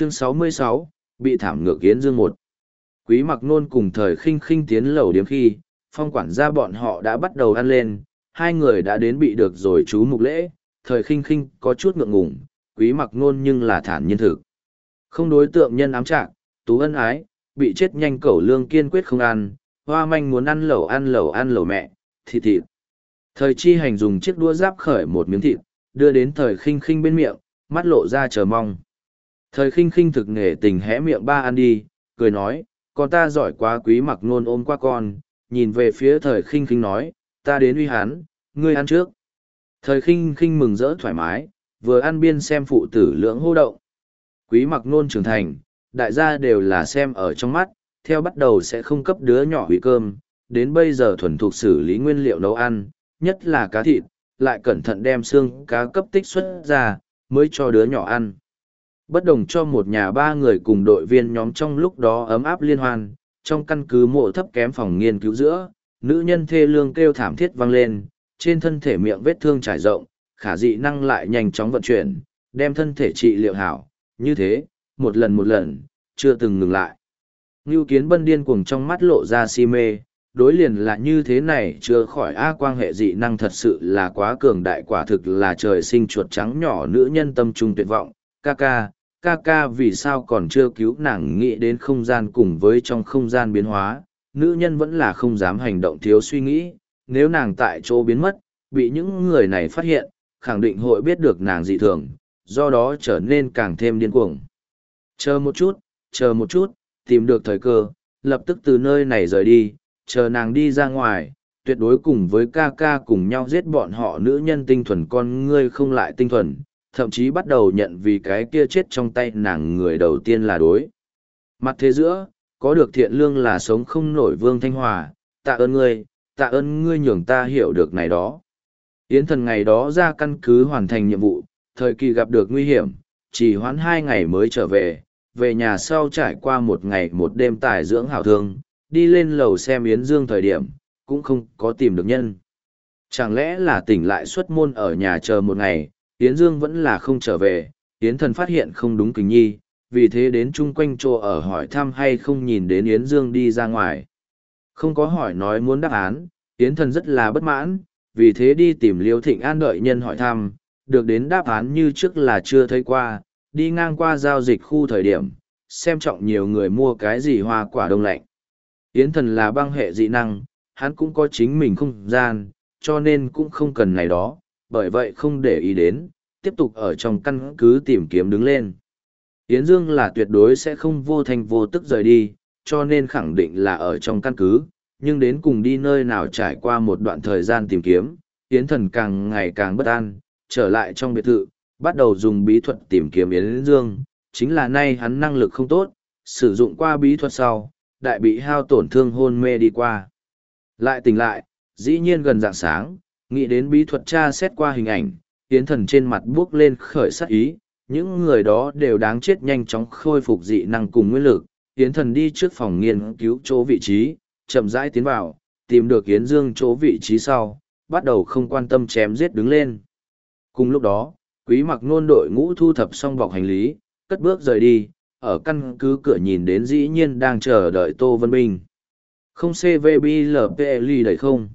chương 66, bị thảm ngược Yến Dương một Quý mặc nôn cùng thời khinh khinh tiến lầu điếm khi, phong quản gia bọn họ đã bắt đầu ăn lên, hai người đã đến bị được rồi chú mục lễ, thời khinh khinh có chút ngượng ngùng, quý mặc nôn nhưng là thản nhiên thực. Không đối tượng nhân ám trạng, tú ân ái, bị chết nhanh cẩu lương kiên quyết không ăn, hoa manh muốn ăn lẩu ăn lẩu ăn lẩu mẹ, thịt thịt. Thời chi hành dùng chiếc đũa giáp khởi một miếng thịt, đưa đến thời khinh khinh bên miệng, mắt lộ ra chờ mong. Thời khinh khinh thực nghề tình hẽ miệng ba ăn đi, cười nói, con ta giỏi quá quý mặc nôn ôm qua con, nhìn về phía thời khinh khinh nói, ta đến uy hán, ngươi ăn trước. Thời khinh khinh mừng rỡ thoải mái, vừa ăn biên xem phụ tử lưỡng hô động. Quý mặc nôn trưởng thành, đại gia đều là xem ở trong mắt, theo bắt đầu sẽ không cấp đứa nhỏ hủy cơm, đến bây giờ thuần thục xử lý nguyên liệu nấu ăn, nhất là cá thịt, lại cẩn thận đem xương cá cấp tích xuất ra, mới cho đứa nhỏ ăn. Bất đồng cho một nhà ba người cùng đội viên nhóm trong lúc đó ấm áp liên hoan, trong căn cứ mộ thấp kém phòng nghiên cứu giữa, nữ nhân thê lương kêu thảm thiết vang lên, trên thân thể miệng vết thương trải rộng, khả dị năng lại nhanh chóng vận chuyển, đem thân thể trị liệu hảo, như thế, một lần một lần, chưa từng ngừng lại. Ngưu kiến bân điên cuồng trong mắt lộ ra si mê, đối liền là như thế này chưa khỏi A quang hệ dị năng thật sự là quá cường đại quả thực là trời sinh chuột trắng nhỏ nữ nhân tâm trung tuyệt vọng, ca ca, ca ca vì sao còn chưa cứu nàng nghĩ đến không gian cùng với trong không gian biến hóa, nữ nhân vẫn là không dám hành động thiếu suy nghĩ, nếu nàng tại chỗ biến mất, bị những người này phát hiện, khẳng định hội biết được nàng dị thường, do đó trở nên càng thêm điên cuồng. Chờ một chút, chờ một chút, tìm được thời cơ, lập tức từ nơi này rời đi, chờ nàng đi ra ngoài, tuyệt đối cùng với ca ca cùng nhau giết bọn họ nữ nhân tinh thuần con ngươi không lại tinh thuần, thậm chí bắt đầu nhận vì cái kia chết trong tay nàng người đầu tiên là đối. Mặt thế giữa, có được thiện lương là sống không nổi vương thanh hòa, tạ ơn ngươi, tạ ơn ngươi nhường ta hiểu được này đó. Yến thần ngày đó ra căn cứ hoàn thành nhiệm vụ, thời kỳ gặp được nguy hiểm, chỉ hoãn hai ngày mới trở về, về nhà sau trải qua một ngày một đêm tài dưỡng hảo thương, đi lên lầu xem Yến Dương thời điểm, cũng không có tìm được nhân. Chẳng lẽ là tỉnh lại xuất môn ở nhà chờ một ngày, Yến Dương vẫn là không trở về, Yến thần phát hiện không đúng kính nhi, vì thế đến chung quanh chỗ ở hỏi thăm hay không nhìn đến Yến Dương đi ra ngoài. Không có hỏi nói muốn đáp án, Yến thần rất là bất mãn, vì thế đi tìm Liêu Thịnh An đợi nhân hỏi thăm, được đến đáp án như trước là chưa thấy qua, đi ngang qua giao dịch khu thời điểm, xem trọng nhiều người mua cái gì hoa quả đông lạnh. Yến thần là băng hệ dị năng, hắn cũng có chính mình không gian, cho nên cũng không cần này đó, bởi vậy không để ý đến, tiếp tục ở trong căn cứ tìm kiếm đứng lên. Yến Dương là tuyệt đối sẽ không vô thành vô tức rời đi, cho nên khẳng định là ở trong căn cứ, nhưng đến cùng đi nơi nào trải qua một đoạn thời gian tìm kiếm, Yến Thần càng ngày càng bất an, trở lại trong biệt thự, bắt đầu dùng bí thuật tìm kiếm Yến Dương, chính là nay hắn năng lực không tốt, sử dụng qua bí thuật sau, đại bị hao tổn thương hôn mê đi qua. Lại tỉnh lại, dĩ nhiên gần dạng sáng, nghĩ đến bí thuật tra xét qua hình ảnh, Yến Thần trên mặt bước lên khởi sắc ý, những người đó đều đáng chết nhanh chóng khôi phục dị năng cùng nguyên lực. Yến Thần đi trước phòng nghiên cứu chỗ vị trí, chậm rãi tiến vào, tìm được Yến Dương chỗ vị trí sau, bắt đầu không quan tâm chém giết đứng lên. Cùng lúc đó, quý mặc nôn đội ngũ thu thập xong bọc hành lý, cất bước rời đi, ở căn cứ cửa nhìn đến dĩ nhiên đang chờ đợi Tô Vân Bình. Không CVBLPL đẩy không?